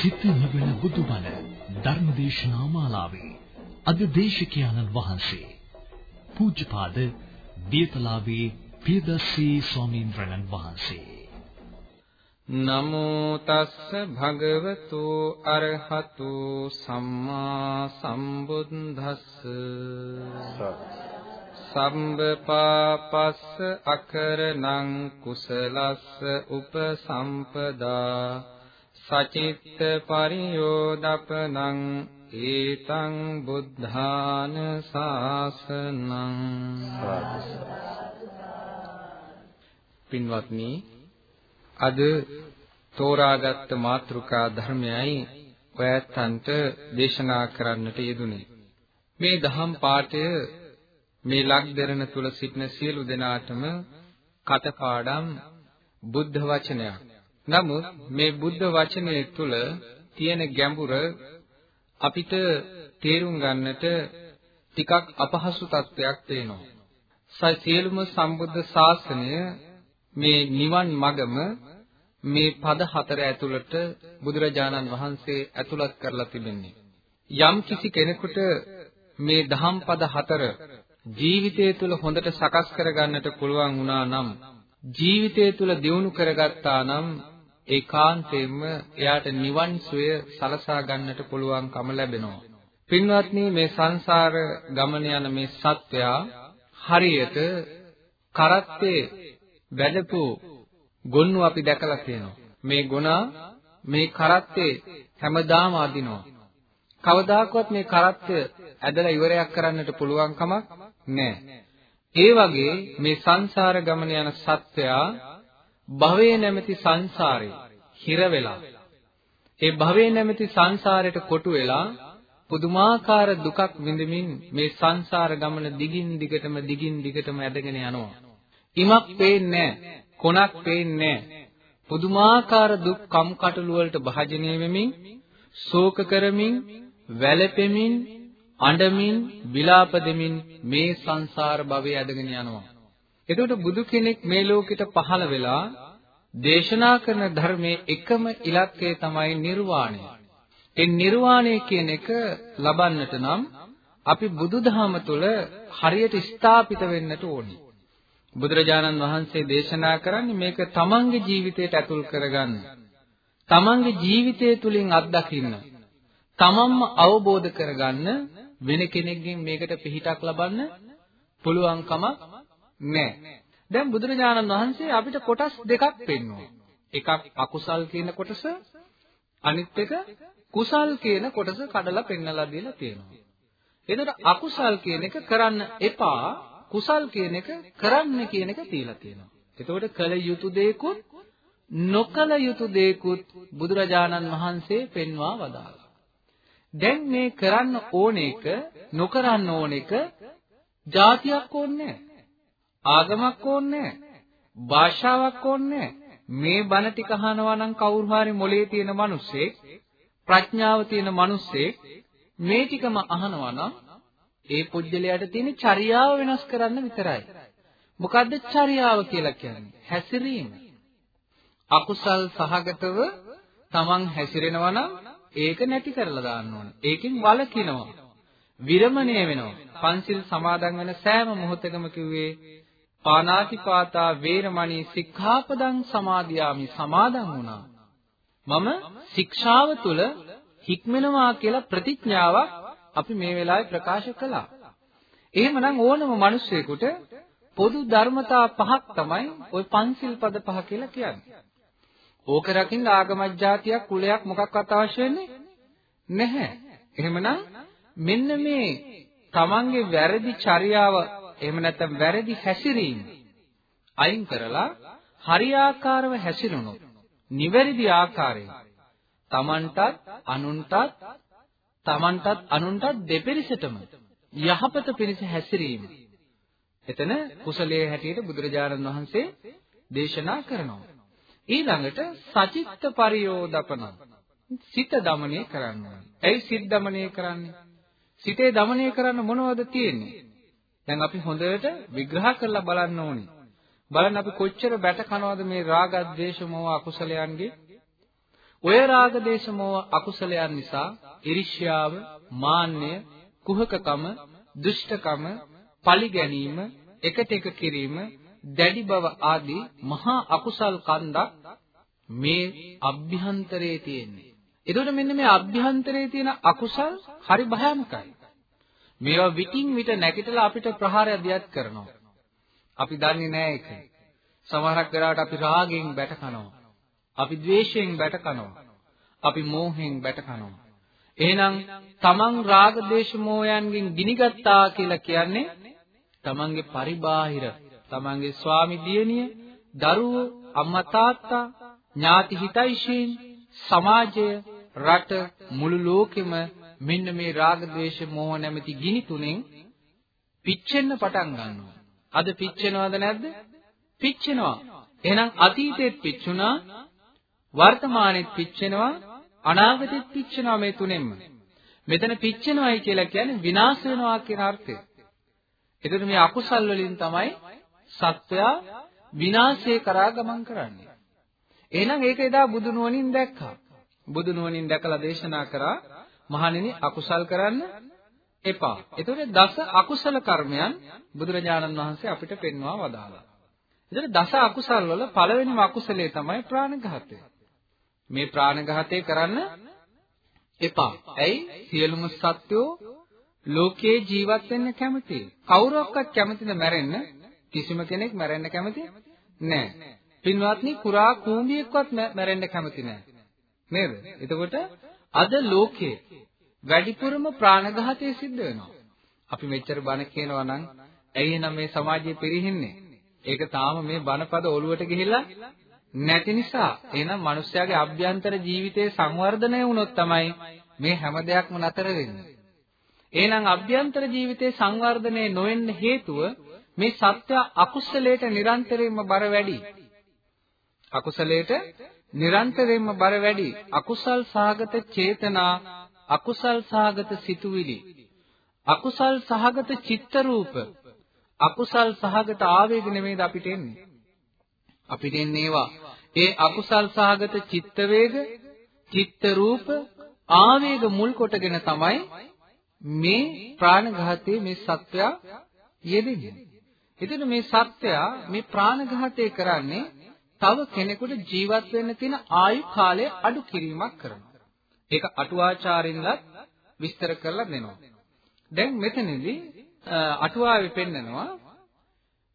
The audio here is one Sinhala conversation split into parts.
සිත නිවන බුදුබණ ධර්මදේශනා මාලාවේ අද දේශකයන්න් වහන්සේ. පූජ්‍යපාද දීතලාවේ පියදස්සී ස්වාමීන් වහන්සේ. නමෝ තස්ස භගවතු අරහතු සම්මා සම්බුද්දස්ස. සම්බපාපස්ස අකරණං කුසලස්ස උපසම්පදා. සචිත්ත පරියෝදපනං ඒතං බුද්ධාන ශාසනං පින්වත්නි අද තෝරාගත් මාතෘකා ධර්මයයි ඔයත්තන්ට දේශනා කරන්නට යෙදුනේ මේ දහම් පාඨය මේ ලක්දරණ තුල සිටින සියලු දෙනාටම කටපාඩම් බුද්ධ වචනයක්. නමුත් මේ බුද්ධ වචනය තුල තියෙන ගැඹුර අපිට තේරුම් ගන්නට ටිකක් අපහසු තත්වයක් තියෙනවා. සියලුම සම්බුද්ධ ශාසනය මේ නිවන් මගම මේ පද හතර ඇතුළත බුදුරජාණන් වහන්සේ ඇතුළත් කරලා තිබෙන්නේ. යම් කිසි කෙනෙකුට මේ දහම් පද හතර ජීවිතය තුළ හොඳට සකස් කරගන්නට පුළුවන් වුණා නම් ජීවිතය තුළ දියුණු කරගත්තා නම් ඒකාන්තයෙන්ම එයාට නිවන් සුවය සලසා ගන්නට පුළුවන්කම ලැබෙනවා. පින්වත්නි මේ සංසාර ගමන යන මේ සත්වයා හරියට කරත්තේ වැඩපු ගොන්නු අපි දැකලා තියෙනවා. මේ ගුණා මේ කරත්තේ හැමදාම අදිනවා. කවදාකවත් මේ කරත්ත ඇදලා ඉවරයක් කරන්නට පුළුවන් කමක් නැහැ. ඒ වගේ මේ සංසාර ගමන යන සත්වයා භවයේ නැමැති සංසාරේ හිර වෙලා ඒ භවයේ නැමැති සංසාරයට කොටු වෙලා පුදුමාකාර දුකක් විඳමින් මේ සංසාර ගමන දිගින් දිගටම දිගින් දිගටම ඇදගෙන යනවා. ඉමක් පේන්නේ කොනක් පේන්නේ පුදුමාකාර දුක් කම්කටොළු වලට භාජනය වෙමින් ශෝක කරමින් වැළපෙමින් අඬමින් විලාප දෙමින් මේ සංසාර භවය ඇදගෙන යනවා. එතකොට බුදු කෙනෙක් මේ ලෝකෙට පහළ වෙලා දේශනා කරන ධර්මයේ එකම ඉලක්කය තමයි නිර්වාණය. ඒ නිර්වාණය කියන එක ලබන්නට නම් අපි බුදුදහම තුළ හරියට ස්ථාපිත වෙන්නට ඕනේ. බුදුරජාණන් වහන්සේ දේශනා කරන්නේ මේක තමන්ගේ ජීවිතයට ඇතුල් කරගන්න. තමන්ගේ ජීවිතය තුළින් අත්දකින්න. තමන්ම අවබෝධ කරගන්න වෙන කෙනෙක්ගෙන් මේකට පිහිටක් ලබන්න පුළුවන් කමක් නැහැ. දැන් බුදුරජාණන් වහන්සේ අපිට කොටස් දෙකක් පෙන්වුවා. එකක් අකුසල් කියන කොටස අනිත් එක කුසල් කියන කොටස කඩලා පෙන්නලා දීලා තියෙනවා. එතකොට අකුසල් කියන එක කරන්න එපා කුසල් කියන එක කරන්න කියන එක තියලා තියෙනවා. එතකොට කල යුතු දේකුත් නොකල යුතු දේකුත් බුදුරජාණන් වහන්සේ පෙන්වා වදාළා. දැන් මේ කරන්න ඕන එක නොකරන්න ඕන එක જાතියක් ඕනේ ආගමක් ඕනේ භාෂාවක් ඕනේ මේ බණ ටික අහනවා නම් කවුරු හරි මොලේ තියෙන මිනිස්සෙක් ප්‍රඥාව තියෙන මිනිස්සෙක් මේ ටිකම අහනවා නම් ඒ පුජ්‍යලයට තියෙන චර්යාව වෙනස් කරන්න විතරයි. මොකද්ද චර්යාව කියලා කියන්නේ? හැසිරීම. අකුසල් සහගතව තමන් හැසිරෙනවා නම් ඒක නැති කරලා දාන්න ඕනේ. ඒකෙන් වළකිනවා. විරමණය වෙනවා. පංචිල් සමාදන් වෙන සෑම මොහොතකම කිව්වේ පානාතිපාතා වේරමණී සික්ඛාපදං සමාදියාමි සමාදන් වුණා. මම ශික්ෂාව තුල හික්මනවා කියලා ප්‍රතිඥාවක් අපි මේ වෙලාවේ ප්‍රකාශ කළා. එහෙමනම් ඕනම මිනිසෙකුට පොදු ධර්මතා පහක් තමයි ওই පංචිල් පද පහ කියලා කියන්නේ. ඕක රකින්න ආගමක් જાතියක් කුලයක් මොකක්වත් අවශ්‍ය වෙන්නේ නැහැ. එහෙමනම් මෙන්න මේ තමන්ගේ වැරදි චර්යාව එහෙම නැත්නම් වැරදි හැසිරීම අයින් කරලා හරියාකාරව හැසිරුණොත් නිවැරදි ආකාරයෙන් තමන්ටත් අනුන්ටත් තමන්ටත් අනුන්ටත් දෙපිරිසටම යහපත පිණිස හැසිරීම. එතන කුසලයේ හැටියට බුදුරජාණන් වහන්සේ දේශනා කරනවා. ඊළඟට සචිත්ත පරියෝදපන සිත দমনය කරන්න ඕනේ. ඇයි සිත দমনය කරන්නේ? සිතේ দমনය කරන්න මොනවද තියෙන්නේ? දැන් අපි හොඳට විග්‍රහ කරලා බලන්න ඕනේ. බලන්න අපි කොච්චර බැට කනවද මේ රාග, ద్వේෂ, මෝහ අකුසලයන්ගේ? ඔය රාග දේශ මොහ අකුසලයන් නිසා iriශ්‍යාව, මාන්නය, කුහකකම, දුෂ්ටකම, පලි ගැනීම, එකට එක කිරීම, දැඩි බව ආදී මහා අකුසල් කන්දක් මේ අභ්‍යන්තරයේ තියෙන්නේ. එතකොට මෙන්න මේ අභ්‍යන්තරයේ තියෙන අකුසල් හරි භයානකයි. මේවා විтин විට නැගිටලා අපිට ප්‍රහාරය දියත් කරනවා. අපි දන්නේ නැහැ ඒක. සමහරක් වෙලාවට අපි රාගයෙන් බැට කනවා. අපි ද්වේෂයෙන් බැට කනවා. අපි මෝහයෙන් බැට කනවා. එහෙනම් තමන් රාග ද්වේෂ මෝහයන්ගෙන් ගිනිගත්තා කියලා කියන්නේ තමන්ගේ පරිබාහිර තමන්ගේ ස්වාමි දියණිය, දරුවෝ, අම්මා තාත්තා, ඥාති හිතයිෂීන්, සමාජය, රට මුළු ලෝකෙම මෙන්න මේ රාග ద్వේෂ මෝහ නැමැති ගිනි තුනෙන් පිච්චෙන්න පටන් ගන්නවා. අද පිච්චෙනවද නැද්ද? පිච්චෙනවා. එහෙනම් අතීතෙත් පිච්චුණා, වර්තමානෙත් පිච්චෙනවා, අනාගතෙත් පිච්චෙනවා මේ තුනෙන්ම. මෙතන පිච්චෙනවයි කියලා කියන්නේ විනාශ වෙනවා කියන අර්ථය. එතකොට මේ අකුසල් වලින් තමයි සත්වයා විනාශය කරා ගමන් කරන්නේ. එහෙනම් ඒක එදා බුදු නුවණින් දැක්කා. බුදු නුවණින් දැකලා දේශනා කරා මහණෙනි අකුසල් කරන්න එපා. ඒතකොට දස අකුසල කර්මයන් බුදුරජාණන් වහන්සේ අපිට පෙන්වා වදාළා. ඒතකොට දස අකුසල් වල පළවෙනිම අකුසලයේ තමයි ප්‍රාණඝාතය. මේ ප්‍රාණඝාතය කරන්න එපා. ඇයි? සියලුම සත්වෝ ලෝකේ ජීවත් වෙන්න කැමතියි. කවුරක්වත් කැමතිද මැරෙන්න? කිසිම කෙනෙක් මැරෙන්න කැමති නැහැ. පින්වත්නි කුරා කූඹියෙක්වත් මැරෙන්න කැමති නැහැ. නේද? එතකොට අද ලෝකේ වැඩිපුරම ප්‍රාණඝාතය සිද්ධ වෙනවා. අපි මෙච්චර බණ කියනවා නම් ඇයි එහෙනම් මේ සමාජයේ පිරිහින්නේ? ඒක තාම මේ බණපද ඔළුවට ගිහිල්ලා නැති නිසා. එහෙනම් මිනිස්යාගේ අභ්‍යන්තර ජීවිතයේ සංවර්ධනය වුණොත් තමයි මේ හැම දෙයක්ම නතර වෙන්නේ. එහෙනම් අභ්‍යන්තර ජීවිතයේ සංවර්ධනය නොවෙන්න හේතුව මේ සත්‍ය අකුසලයට නිරන්තරයෙන්ම බර වැඩි. අකුසලයට නිරන්තරයෙන්ම බර වැඩි. අකුසල් සහගත චේතනා, අකුසල් සහගත සිතුවිලි, අකුසල් සහගත චිත්ත රූප, අකුසල් සහගත ආවේග නෙමෙයිද අපිට එන්නේ. අපිට එන්නේ ඒවා. ඒ අකුසල් සහගත චිත්ත වේග, චිත්ත රූප, ආවේග මුල් කොටගෙන තමයි මේ ප්‍රාණඝාතයේ මේ සත්‍යය යෙදෙන්නේ. එතන මේ සත්‍යය මේ ප්‍රාණඝාතය කරන්නේ තව කෙනෙකුට ජීවත් වෙන්න තියෙන ආයු කාලය අඩු කිරීමක් කරනවා. ඒක අටුවාචාරින්ලත් විස්තර කරලා දෙනවා. දැන් මෙතනදී අටුවාවේ පෙන්නනවා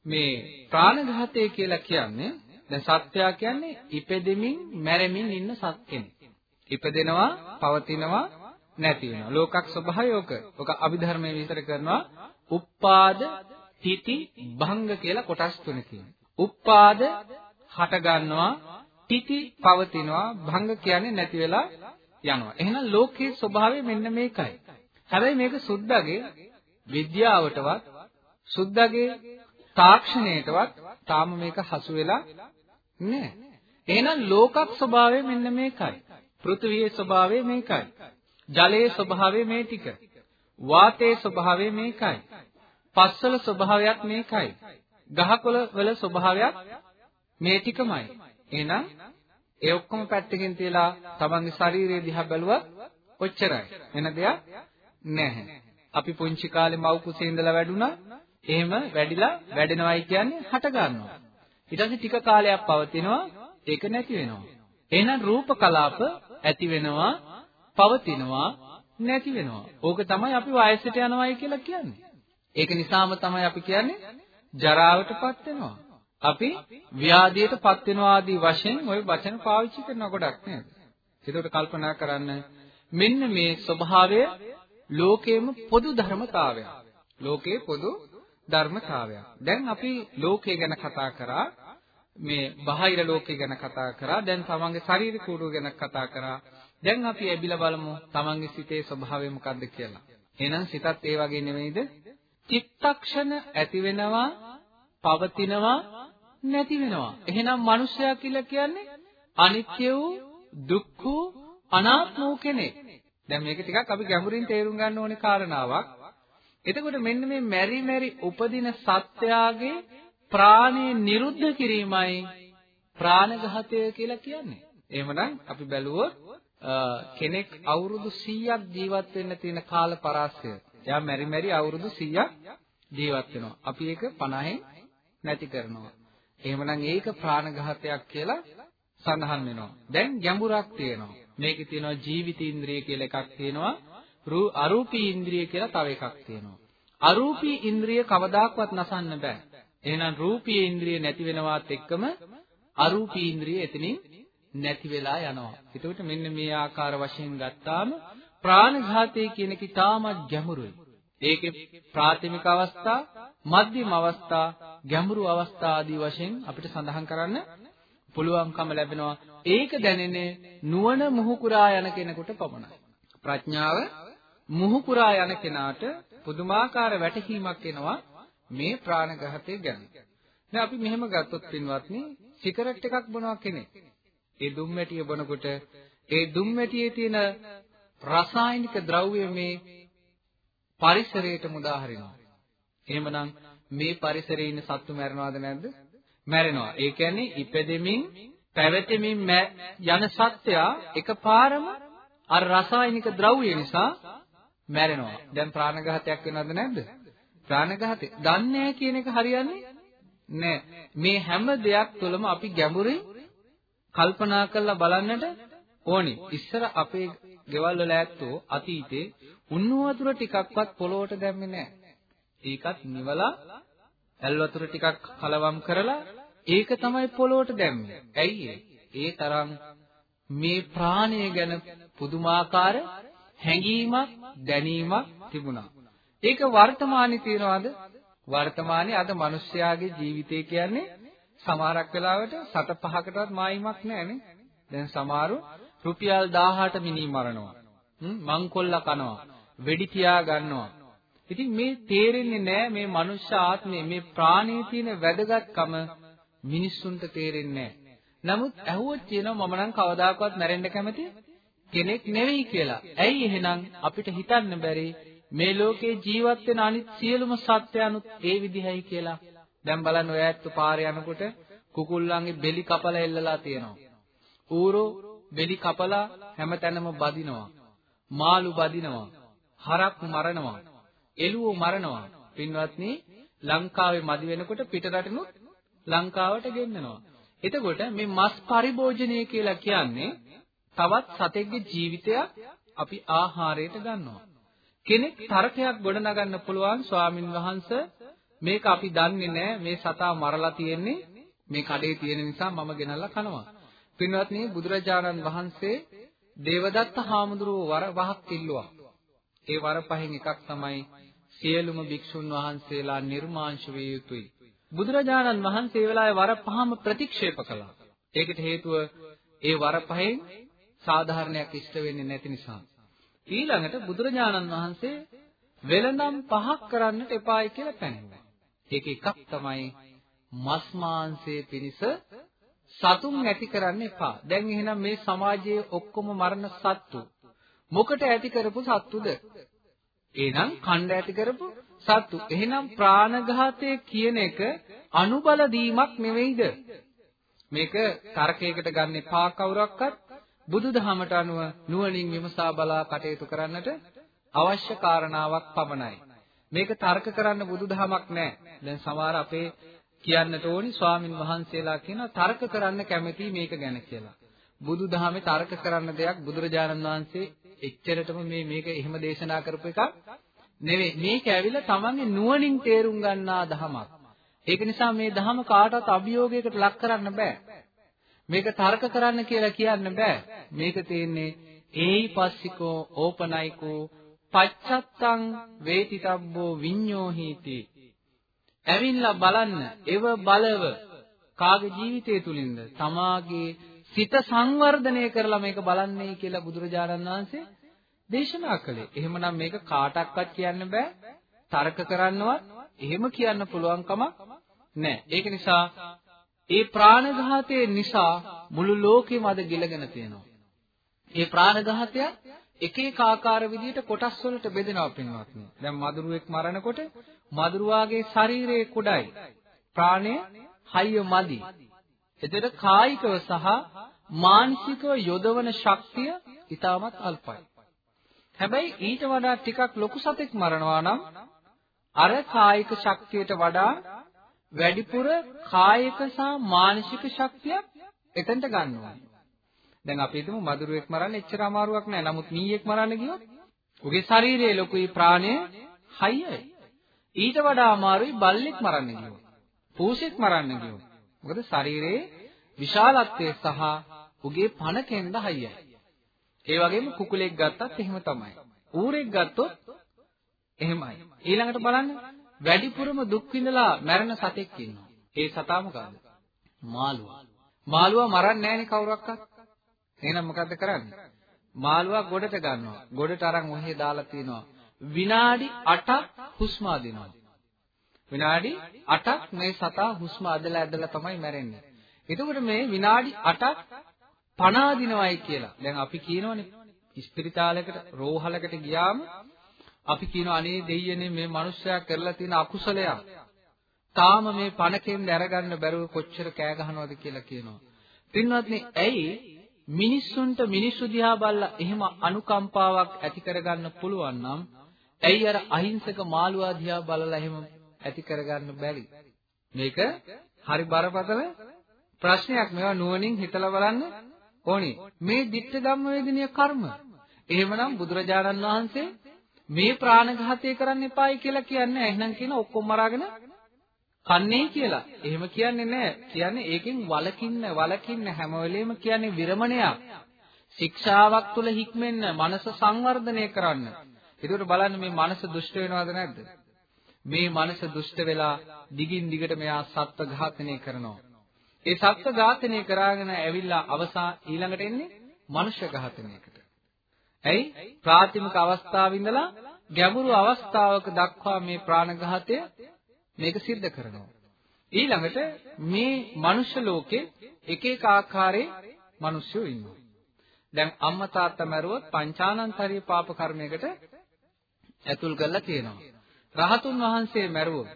මේ ප්‍රාණඝාතය කියලා කියන්නේ දැන් සත්‍යය කියන්නේ ඉපදෙමින් මැරෙමින් ඉන්න සත්කෙනෙක්. ඉපදෙනවා, පවතිනවා, නැති වෙනවා. ලෝකක් ස්වභාවය ඕක. ඕක අභිධර්මයේ විස්තර කරනවා. උප්පාද, තිති, භංග කියලා කොටස් තුනකින්. උප්පාද හට ගන්නවා, තිති පවතිනවා, භංග කියන්නේ නැති වෙලා යනවා. එහෙනම් ලෝකයේ ස්වභාවය මෙන්න මේකයි. හැබැයි මේක සුද්ධගේ විද්‍යාවටවත් සුද්ධගේ තාක්ෂණයටවත් තාම මේක හසු වෙලා නැහැ. එහෙනම් ලෝකක් ස්වභාවය මෙන්න මේකයි. පෘථිවියේ ස්වභාවය මේකයි. ජලයේ ස්වභාවය මේ ටික. වාතයේ ස්වභාවය මේකයි. පස්වල ස්වභාවයත් මේකයි. ගහකොළ වල ස්වභාවයත් මේ ටිකමයි. එහෙනම් ඒ ඔක්කොම පැත්තකින් තියලා තමන්ගේ ශරීරය දිහා බැලුවත් ඔච්චරයි. වෙන දෙයක් නැහැ. අපි පුංචි කාලේ මව් කුසේ ඉඳලා වැඩුණා. එහෙම වැඩිලා වැඩෙනවයි කියන්නේ හට ගන්නවා. ඊට පස්සේ ටික කාලයක් පවතිනවා ඒක නැති වෙනවා. එහෙනම් රූප කලාප ඇති වෙනවා, පවතිනවා, නැති වෙනවා. ඕක තමයි අපි වයසට යනවායි කියලා කියන්නේ. ඒක නිසාම තමයි අපි කියන්නේ ජරාවටපත් වෙනවා. අපි ව්‍යාධියටපත් වෙනවා ආදී වශයෙන් ওই වචන පාවිච්චි කරන ගොඩක් නේද? ඒකට කල්පනා කරන්න මෙන්න මේ ස්වභාවය ලෝකයේම පොදු ධර්මතාවයක්. ලෝකයේ පොදු ධර්මතාවයක්. දැන් අපි ලෝකය ගැන කතා කරා මේ බාහිර ලෝකය ගැන කතා කරා දැන් තමන්ගේ ශරීර කූඩුව ගැන කතා කරා දැන් අපි ඇබිලා බලමු තමන්ගේ සිතේ ස්වභාවය මොකක්ද කියලා එහෙනම් සිතත් ඒ වගේ නෙමෙයිද චිත්තක්ෂණ ඇති වෙනවා පවතිනවා නැති වෙනවා එහෙනම් මිනිසයා කියලා කියන්නේ අනිත්‍ය වූ දුක්ඛ වූ අනාත්ම වූ කෙනෙක් දැන් මේක ටිකක් අපි ගැඹුරින් තේරුම් ගන්න ඕනේ කාරණාවක් එතකොට මෙන්න මේ මෙරි මෙරි උපදින සත්‍යාගේ ප්‍රාණය නිරුද්ධ කිරීමයි ප්‍රාණඝාතය කියලා කියන්නේ. එහෙමනම් අපි බැලුවොත් කෙනෙක් අවුරුදු 100ක් ජීවත් වෙන්න තියෙන කාල පරාසය. එයා මෙරි මෙරි අවුරුදු 100ක් ජීවත් වෙනවා. අපි ඒක 50න් නැති කරනවා. එහෙමනම් ඒක ප්‍රාණඝාතයක් කියලා සඳහන් වෙනවා. දැන් ගැඹුරක් තියෙනවා. මේකේ තියෙනවා ජීවිත ඉන්ද්‍රිය කියලා එකක් තියෙනවා. අරූපී ඉන්ද්‍රිය කියලා තව එකක් තියෙනවා. අරූපී ඉන්ද්‍රිය කවදාක්වත් නසන්න බෑ. එහෙනම් රූපී ඉන්ද්‍රිය නැති වෙනවත් එක්කම අරූපී ඉන්ද්‍රිය එතනින් නැති වෙලා යනවා. එතකොට මෙන්න මේ ආකාර වශයෙන් ගත්තාම ප්‍රාණඝාතය කියන එක ඉතාමත් ගැඹුරුයි. ඒකේ ප්‍රාථමික අවස්ථා, මධ්‍යම අවස්ථා, ගැඹුරු අවස්ථා ආදී වශයෙන් අපිට සඳහන් කරන්න පුළුවන්කම ලැබෙනවා. ඒක දැනෙන්නේ නුවණ මුහුකුරා යන කෙනෙකුට පමණයි. ප්‍රඥාව මුහුකුරා යන කෙනාට පුදුමාකාර වැටහීමක් එනවා මේ ප්‍රාණඝාතය ගැන. දැන් අපි මෙහෙම ගත්තොත් පින්වත්නි සිගරට් එකක් බොනවා කෙනෙක්. ඒ දුම්මැටිය බොනකොට ඒ දුම්මැටියේ තියෙන රසායනික ද්‍රව්‍ය මේ පරිසරයට මුදා හරිනවා. එහෙමනම් මේ පරිසරයේ ඉන්න සත්තු මැරෙනවද නැද්ද? මැරෙනවා. ඒ කියන්නේ ඉපදෙමින් පැවතෙමින් යන සත්‍යය එකපාරම අර රසායනික ද්‍රව්‍ය නිසා මැරෙනවා. දැන් ප්‍රාණඝාතයක් වෙනවද නැද්ද? ප්‍රාණඝාතය. දන්නේ කියන එක හරියන්නේ නැහැ. මේ හැම දෙයක් තුළම අපි ගැඹුරින් කල්පනා කරලා බලන්නට ඕනේ. ඉස්සර අපේ ගෙවල් වල ඇත්තෝ අතීතේ උණු වතුර ටිකක්වත් පොළොවට දැම්මේ නැහැ. ඒකත් නිවලා ඇල් වතුර ටිකක් කලවම් කරලා ඒක තමයි පොළොවට දැම්මේ. ඇයි ඒ තරම් මේ ප්‍රාණය ගැන පුදුමාකාර හැඟීමක් දැනීමක් තිබුණා. ඒක වර්තමානයේ තියනවාද? වර්තමානයේ අද මිනිස්යාගේ ජීවිතය කියන්නේ සමහරක් වෙලාවට සත පහකටවත් මායිමක් නැහැනේ. දැන් සමහරු රුපියල් 18 මිනි මරනවා. මංකොල්ල කනවා. වෙඩි තියා ගන්නවා. ඉතින් මේ තේරෙන්නේ නැහැ මේ මනුෂ්‍ය ආත්මේ මේ ප්‍රාණයේ තියෙන වැදගත්කම මිනිස්සුන්ට තේරෙන්නේ නැහැ. නමුත් ඇහුවොත් කියනවා මම නම් කවදාකවත් මැරෙන්න කැමති කෙනෙක් නෙවෙයි කියලා. ඇයි එහෙනම් අපිට හිතන්න බැරි මේ ලෝකේ ජීවත් වෙන අනිත් සියලුම සත්‍යයන්ුත් ඒ විදිහයි කියලා. දැන් බලන්න ඔය ඇත්ත පාරේ යනකොට කුකුල්ලන්ගේ බෙලි කපලා එල්ලලා තියෙනවා. ඌරෝ බෙලි කපලා හැමතැනම බදිනවා. මාළු බදිනවා. හරක් මරනවා. එළුවෝ මරනවා. පින්වත්නි ලංකාවේ මදි වෙනකොට පිටරටිනුත් ලංකාවට ගෙන්නනවා. එතකොට මේ මස් පරිභෝජනය කියලා කියන්නේ තවත් සතෙක්ගේ ජීවිතයක් අපි ආහාරයට ගන්නවා. කෙනෙක් තර්කයක් ගොඩනගන්න පුළුවන් ස්වාමින් වහන්සේ මේක අපි දන්නේ නැහැ මේ සතා මරලා තියෙන්නේ මේ කඩේ තියෙන නිසා මම ගෙනල්ලා කනවා. පින්වත්නි බුදුරජාණන් වහන්සේ දේවදත්ත හාමුදුරුව වර වහක් ඉල්ලුවා. ඒ වර පහෙන් එකක් තමයි සියලුම භික්ෂුන් වහන්සේලා නිර්මාංශ විය යුතුයි. බුදුරජාණන් වහන්සේ ඒ වෙලාවේ වර පහම ප්‍රතික්ෂේප කළා. ඒකට හේතුව ඒ වර පහෙන් සාධාරණයක් ඉෂ්ට වෙන්නේ නැති නිසා. ඊළඟට බුදුරජාණන් වහන්සේ වෙලඳම් පහක් කරන්නට එපායි කියලා පැනෙනවා. ඒක එකක් තමයි මස් මාංශයේ පිණිස සතුන් ඇති කරන්න එපා. දැන් එහෙනම් මේ සමාජයේ ඔක්කොම මරණ සත්තු මොකට ඇති කරපු සත්තුද? එහෙනම් කණ්ඩ ඇති කරපු සත්තු. එහෙනම් ප්‍රාණඝාතය කියන එක අනුබල දීමක් නෙවෙයිද? මේක තර්කයකට ගන්න එපා කවුරක්වත් බුදුදහමට අනුව නුවණින් විමසා බලා කටයුතු කරන්නට අවශ්‍ය කාරණාවක් පමණයි. මේක තර්ක කරන්න බුදුදහමක් නැහැ. දැන් සමහර අපේ කියන්නට ඕනි ස්වාමින් වහන්සේලා කියන තර්ක කරන්න කැමති මේක ගැන කියලා. බුදුදහමේ තර්ක කරන්න දෙයක් බුදුරජාණන් වහන්සේ එච්චරටම මේ මේක එහෙම දේශනා කරපු එකක් නෙවෙයි. මේක ඇවිල්ලා තමන්ගේ නුවණින් තේරුම් ගන්නා ධමයක්. ඒක නිසා මේ ධම කාටවත් අභියෝගයකට ලක් කරන්න බෑ. මේක තර්ක කරන්න කියලා කියන්න බෑ. මේක තියෙන්නේ ඒයි පස්සිකෝ ඕපනයිකෝ පච්චත්තං වේතිතබ්බෝ විඤ්ඤෝහීති ඇවිල්ලා බලන්න එව බලව කාගේ ජීවිතය තුලින්ද තමාගේ සිත සංවර්ධනය කරලා මේක බලන්නේ කියලා බුදුරජාණන් වහන්සේ දේශනා කළේ. එහෙමනම් මේක කාටවත් කියන්න බෑ. තර්ක කරන්නවත් එහෙම කියන්න පුළුවන් කමක් නැහැ. ඒක නිසා ඒ ප්‍රාණඝාතයේ නිසා මුළු ලෝකෙම අද ගිලගෙන තියෙනවා. ඒ ප්‍රාණඝාතය එක එක ආකාර විදිහට කොටස් වලට බෙදෙනවා පින්වත්නි. දැන් මදුරුවෙක් මරනකොට මදුරුවාගේ ශරීරයේ කුඩයි. ප්‍රාණය හයිය මදි. එතකොට කායිකව සහ මානසිකව යොදවන ශක්තිය ඊටමත් අල්පයි. හැබැයි ඊට වඩා ටිකක් ලොකු සතෙක් මරනවා නම් අර කායික ශක්තියට වඩා වැඩිපුර කායික සහ මානසික ශක්තියක් එතනට ගන්නවා. දැන් අපි හිතමු මදුරුවෙක් මරන්න එච්චර අමාරුවක් නෑ. නමුත් මීයෙක් මරන්න ගියොත් උගේ ශරීරයේ ලොකුයි ප්‍රාණය හයියයි. ඊට වඩා අමාරුයි බල්ලෙක් මරන්න ගියොත්. පූසෙක් මරන්න ගියොත්. මොකද ශරීරයේ විශාලත්වය සහ උගේ පණ කෙන්ද හයියයි. ඒ වගේම කුකුලෙක් ගත්තත් එහෙම තමයි. ඌරෙක් ගත්තොත් එහෙමයි. ඊළඟට බලන්න වැඩිපුරම දුක් විඳලා මැරෙන සතෙක් ඉන්නවා. ඒ සතා මොකද්ද? මාළුවා. මාළුවා මරන්නේ නැහනේ කවුරක්වත්. එහෙනම් මොකද්ද කරන්නේ? මාළුවා ගොඩට ගන්නවා. ගොඩට අරන් ඔහේ දාලා තිනවා. විනාඩි 8ක් හුස්ම අදිනවා. විනාඩි 8ක් මේ සතා හුස්ම අදලා ඇදලා තමයි මැරෙන්නේ. එතකොට මේ විනාඩි 8ක් පණ අදිනවයි කියලා. දැන් අපි කියනවනේ ඉස්පිරිතාලයකට රෝහලකට ගියාම අපි කියනවා අනේ දෙයියනේ මේ මිනිස්සයා කරලා තියෙන අකුසලයක්. තාම මේ පණකෙන් අරගන්න බැරුව කොච්චර කෑ ගහනවද කියලා කියනවා. පින්වත්නි ඇයි මිනිස්සුන්ට මිනිස්සු දිහා බලලා එහෙම අනුකම්පාවක් ඇති කරගන්න පුළුවන් නම් ඇයි අර අහිංසක මාළුවා දිහා බලලා එහෙම ඇති කරගන්න බැරි? මේක හරි බරපතල ප්‍රශ්නයක්. මේවා නුවණින් හිතලා බලන්න ඕනේ. මේ ditta ධම්ම වේදනීය කර්ම. එහෙමනම් බුදුරජාණන් වහන්සේ මේ ප්‍රාණඝාතය කරන්න එපායි කියලා කියන්නේ එහෙනම් කියන ඔක්කොම මරාගෙන කන්නේ කියලා. එහෙම කියන්නේ නැහැ. කියන්නේ ඒකෙන් වලකින්න වලකින්න හැම වෙලෙම කියන්නේ විරමණයක්. ශික්ෂාවක් තුල හික්මෙන්න, මනස සංවර්ධනය කරන්න. ඒකට බලන්න මේ මනස දුෂ්ට වෙනවද නැද්ද? මේ මනස දුෂ්ට වෙලා දිගින් දිගට මෙයා සත්ව ඝාතනය කරනවා. ඒ සත්ව ඝාතනය කරාගෙන ඇවිල්ලා අවසා ඊළඟට එන්නේ මනුෂ්‍ය ඝාතනයකට. ඇයි? ප්‍රාථමික අවස්ථාවේ ඉඳලා ගැඹුරු අවස්ථාවක දක්වා මේ ප්‍රාණඝාතය මේක सिद्ध කරනවා. ඊළඟට මේ මනුෂ්‍ය ලෝකේ එක එක ආකාරයේ මිනිස්සු ඉන්නවා. දැන් අම්මා තාත්තා මැරුවොත් පංචානන්තරීය පාප කර්මයකට ඇතුල් කරලා තියෙනවා. රහතුන් වහන්සේ මැරුවොත්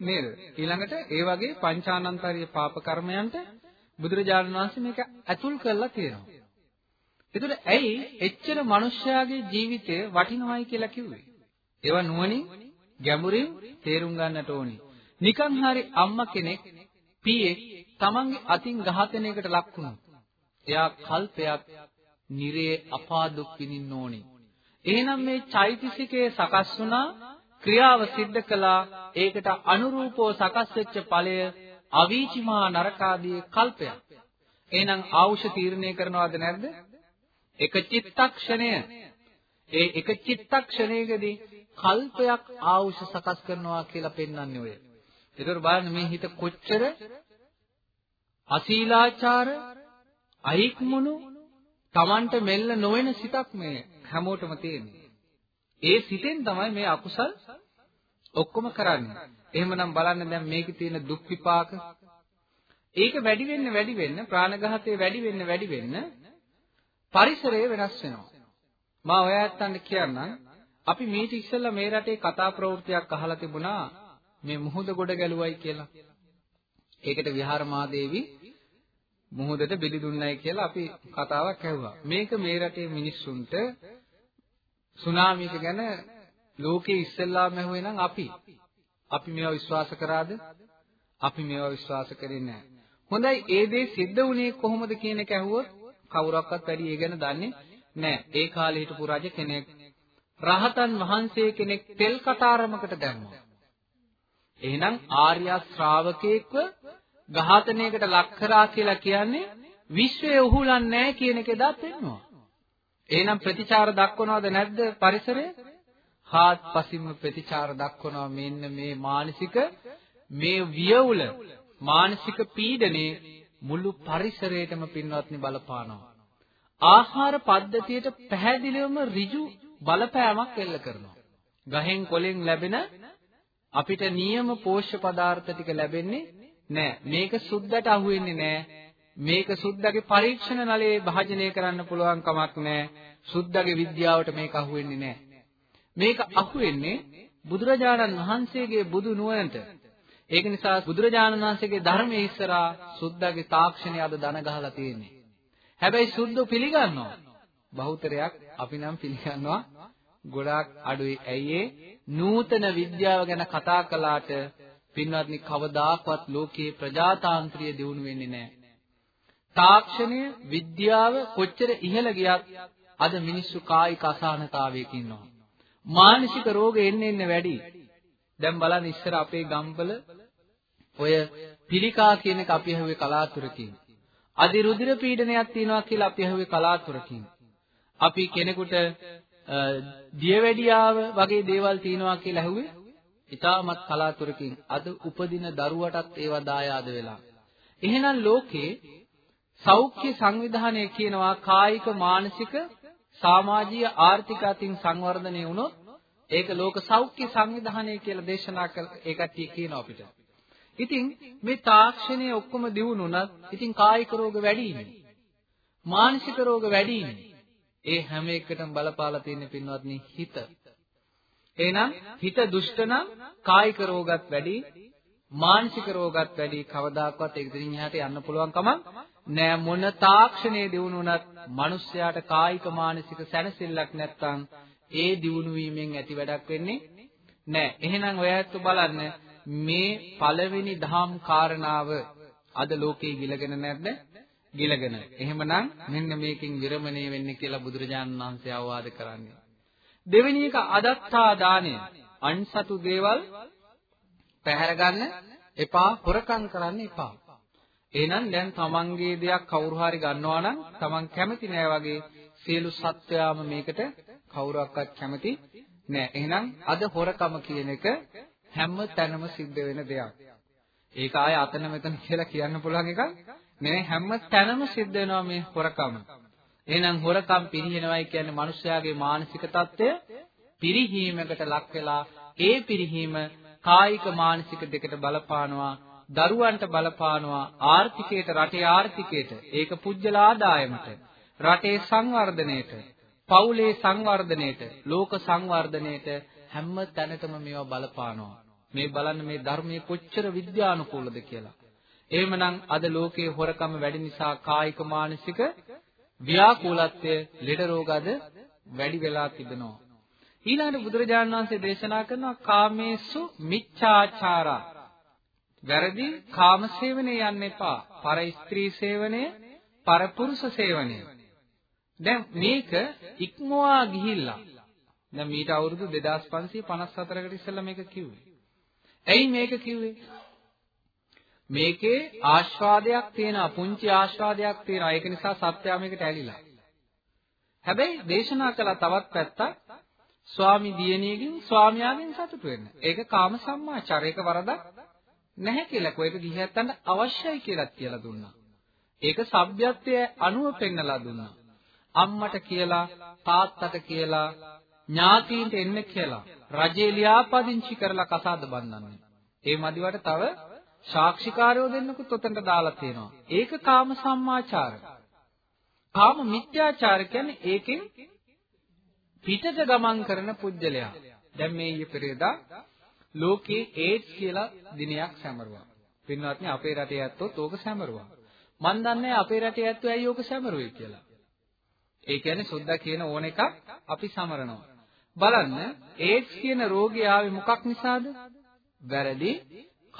නේද? ඊළඟට ඒ වගේ පංචානන්තරීය පාප කර්මයන්ට බුදුරජාණන් වහන්සේ මේක ඇතුල් කරලා තියෙනවා. ඒතර ඇයි එච්චර මිනිස්යාගේ ජීවිතය වටිනවයි කියලා කිව්වේ? ඒවා නුවණින් ගැඹුරින් තේරුම් ගන්නට ඕනි. නිකන් හරි අම්මා කෙනෙක් පියෙක් තමන්ගේ අතින් ඝාතනයකට ලක් වුණා. එයා කල්පයක් නිරේ අපා දුක් විඳින්න ඕනි. එහෙනම් මේ චෛතසිකයේ සකස් වුණා ක්‍රියාව සිද්ධ කළා ඒකට අනුරූපව සකස් වෙච්ච ඵලය අවීචිමා නරකාදී කල්පයක්. එහෙනම් ආවුෂ තීරණය කරනවද නැද්ද? එක චිත්තක්ෂණය ඒ එක චිත්තක්ෂණයකදී කල්පයක් ආවුෂ සකස් කරනවා කියලා පෙන්වන්නේ ඔය. ඒතර බලන්න මේ හිත කොච්චර අශීලාචාර අහික්මුණු Tamanට මෙල්ල නොවන සිතක් මේ හැමෝටම තියෙන්නේ. ඒ සිතෙන් තමයි මේ අකුසල් ඔක්කොම කරන්නේ. එහෙමනම් බලන්න දැන් මේකේ තියෙන දුක් විපාක ඒක වැඩි වෙන්න වැඩි වෙන්න ප්‍රාණඝාතය වැඩි වෙන්න වැඩි වෙන්න පරිසරය වෙනස් වෙනවා. මා ඔයාලට කියන්නම් අපි මීට ඉස්සෙල්ලා මේ රටේ කතා ප්‍රවෘත්තියක් අහලා තිබුණා මේ මුහුද ගොඩ ගැලුවයි කියලා. ඒකට විහාර මාදේවි මුහුදට බිලි දුන්නයි කියලා අපි කතාවක් ඇහුවා. මේක මේ රටේ මිනිස්සුන්ට සුනාමික ගැන ලෝකේ ඉස්සෙල්ලාම ඇහුවේ නම් අපි. අපි මේවා විශ්වාස කරාද? අපි මේවා විශ්වාස කරේ නැහැ. හොඳයි ඒ දේ සිද්ධ වුණේ කොහොමද කියන එක ඇහුවොත් කවුරක්වත් වැඩි ඒ ගැන දන්නේ නැහැ. ඒ කාලේ හිටපු රජ කෙනෙක් රහතන් වහන්සේ කෙනෙක් තෙල් කතාරමකට දැම්මා. එහෙනම් ආර්ය ශ්‍රාවකෙක්ව ඝාතනයකට ලක් කරා කියලා කියන්නේ විශ්වයේ උහුලන්නේ නැහැ කියන එක එදා පෙන්වනවා. එහෙනම් ප්‍රතිචාර දක්වනවද නැද්ද පරිසරය? හාත්පසින්ම ප්‍රතිචාර දක්වනවා මෙන්න මේ මානසික මේ වියවුල මානසික පීඩනේ මුළු පරිසරයටම පින්වත්නි බලපානවා. ආහාර පද්ධතියට පැහැදිලිවම ඍජු බලපෑමක් එල්ල කරනවා. ගහෙන් කොලෙන් ලැබෙන අපිට නියම පෝෂ්‍ය පදාර්ථ ටික ලැබෙන්නේ නැහැ. මේක සුද්ධට අහුවෙන්නේ නැහැ. මේක සුද්ධගේ පරීක්ෂණ නලයේ භාජනය කරන්න පුළුවන් කමක් නැහැ. සුද්ධගේ විද්‍යාවට මේක අහුවෙන්නේ නැහැ. මේක අහුවෙන්නේ බුදුරජාණන් වහන්සේගේ බුදු නුවණට. ඒක නිසා බුදුරජාණන් වහන්සේගේ ධර්මයේ ඉස්සරහා සුද්ධගේ තාක්ෂණය අද දන ගහලා තියෙන්නේ. හැබැයි සුද්ධ පිළිගන්නවා. බහුතරයක් අපි නම් පිළිගන්නවා ගොඩාක් අඩුයි. ඇයි ඒ නූතන විද්‍යාව ගැන කතා කළාට පින්වත්නි කවදාකවත් ලෝකයේ ප්‍රජාතාන්ත්‍රීය දියුණු වෙන්නේ නැහැ. තාක්ෂණය විද්‍යාව කොච්චර ඉහළ ගියත් අද මිනිස්සු කායික අසහනතාවයක ඉන්නවා. මානසික රෝග එන්න එන්න වැඩි. දැන් බලන්න ඉස්සර අපේ ගම්වල ඔය පිළිකා කියන එක අපි අහුවේ කලාතුරකින්. අදි රුධිර පීඩනයක් තියෙනවා කියලා අපි අහුවේ කලාතුරකින්. අපි කෙනෙකුට දියවැඩියාව වගේ දේවල් තියෙනවා කියලා අහුවේ ඊටමත් කලාතුරකින්. අද උපදින දරුවටත් ඒවා දායාද වෙලා. එහෙනම් ලෝකේ සෞඛ්‍ය සංවිධානය කියනවා කායික මානසික සමාජීය ආර්ථික අතින් සංවර්ධනය වුණොත් ඒක ලෝක සෞඛ්‍ය සංවිධානය කියලා දේශනා කළ ඒ කට්ටිය කියනවා අපිට. ඉතින් මේ තාක්ෂණය ඔක්කොම දියුණුණත් ඉතින් කායික රෝග වැඩි මානසික රෝග වැඩි ඒ හැම එකටම බලපාලා තියෙන පින්වත්නි හිත. එහෙනම් හිත දුෂ්ට නම් කායික රෝගත් වැඩි මානසික රෝගත් වැඩි කවදාකවත් ඒක දිනින් එහාට යන්න පුළුවන් කමක් නෑ. මොන තාක්ෂණයේ දිනුනොත් මිනිස්යාට කායික මානසික සැනසෙල්ලක් නැත්තම් ඒ දිනු වීමෙන් ඇති වැඩක් වෙන්නේ නෑ. එහෙනම් ඔයත් බලන්න මේ පළවෙනි දහම් කාරණාව අද ලෝකේ ගිලගෙන නැද්ද? ගිලගෙන. එහෙමනම් මෙන්න මේකෙන් විරමණය වෙන්නේ කියලා බුදුරජාණන් වහන්සේ අවවාද කරන්නේ. දෙවෙනි එක අදත්තා දාණය අන්සතු දේවල් පැහැර ගන්න එපා හොරකම් කරන්න එපා. එහෙනම් දැන් තමන්ගේ දෙයක් කවුරු හරි ගන්නවා නම් තමන් කැමති නෑ වගේ සියලු සත්වයාම මේකට කවුරක්වත් කැමති නෑ. එහෙනම් අද හොරකම කියන එක හැම තැනම සිද්ධ වෙන දෙයක්. ඒක ආය අතන මෙතන කියලා කියන්න පුළුවන් එකක්. මේ හැම තැනම සිද්ධ වෙනවා මේ හොරකම. එහෙනම් හොරකම් පිරිනවයි කියන්නේ මිනිස්යාගේ මානසික తত্ত্বය පිරිහීමකට ලක් වෙලා ඒ පිරිහීම කායික මානසික දෙකට බලපානවා දරුවන්ට බලපානවා ආර්ථිකයට රටේ ආර්ථිකයට ඒක පුජ්‍යල ආදායමට රටේ සංවර්ධනයට පවුලේ සංවර්ධනයට ලෝක සංවර්ධනයට හැම තැනකම මේවා බලපානවා මේ බලන්න මේ ධර්මයේ කොච්චර විද්‍යානුකූලද කියලා එහෙමනම් අද ලෝකයේ හොරකම වැඩි නිසා කායික මානසික ව්‍යාකූලත්වය ලෙඩ රෝග අද වැඩි වෙලා තිබෙනවා ඊළඟට බුදුරජාණන් වහන්සේ දේශනා කරනවා කාමේසු මිච්ඡාචාරා වැරදි කාම සේවනයේ යන්න එපා. පර ස්ත්‍රී සේවනය, පර පුරුෂ සේවනය. දැන් මේක ඉක්මවා ගිහිල්ලා. දැන් මීට අවුරුදු 2554කට ඉස්සෙල්ලා මේක කිව්වේ. ඇයි මේක කිව්වේ? මේකේ ආස්වාදයක් තියෙනවා, පුංචි ආස්වාදයක් තියෙනවා. ඒක නිසා සත්‍යය මේකට ඇලිලා. හැබැයි දේශනා කළ තවත් පැත්තක් ස්වාමි දියණියගෙන් ස්වාමියාගෙන් සතුටු වෙන්න. ඒක කාම සම්මාචාරයක වරදක් නැහැ කියලා කොහෙක ගිහියත්තන්ට අවශ්‍යයි කියලා කියලා දුන්නා. ඒක සભ્યත්වයේ අනුව පෙන්නලා දුන්නා. අම්මට කියලා තාත්තට කියලා ඥාතීන්ට එන්න කියලා රජේ ලියාපදිංචි කරලා කසාද බඳින්නේ. ඒ මදිවට තව සාක්ෂිකාරයෝ දෙන්නකුත් ඔතනට දාලා තියෙනවා. ඒක කාම සම්මාචාර. කාම මිත්‍යාචාර කියන්නේ ඒකෙන් පිටට ගමන් කරන පුජ්‍යලයා. දැන් මේ ඊයේ පෙරේදා ලෝකේ ඒඩ්ස් කියලා දිනයක් සැමරුවා. පින්වත්නි අපේ රටේ ඇත්තොත් ඕක සැමරුවා. මන් දන්නේ අපේ රටේ ඇත්තෝ ඇයි ඕක සැමරුවේ කියලා. ඒ කියන්නේ සුද්දා කියන ඕන එකක් අපි සමරනවා. බලන්න ඒඩ්ස් කියන රෝගය ආවේ මොකක් නිසාද? වැරදි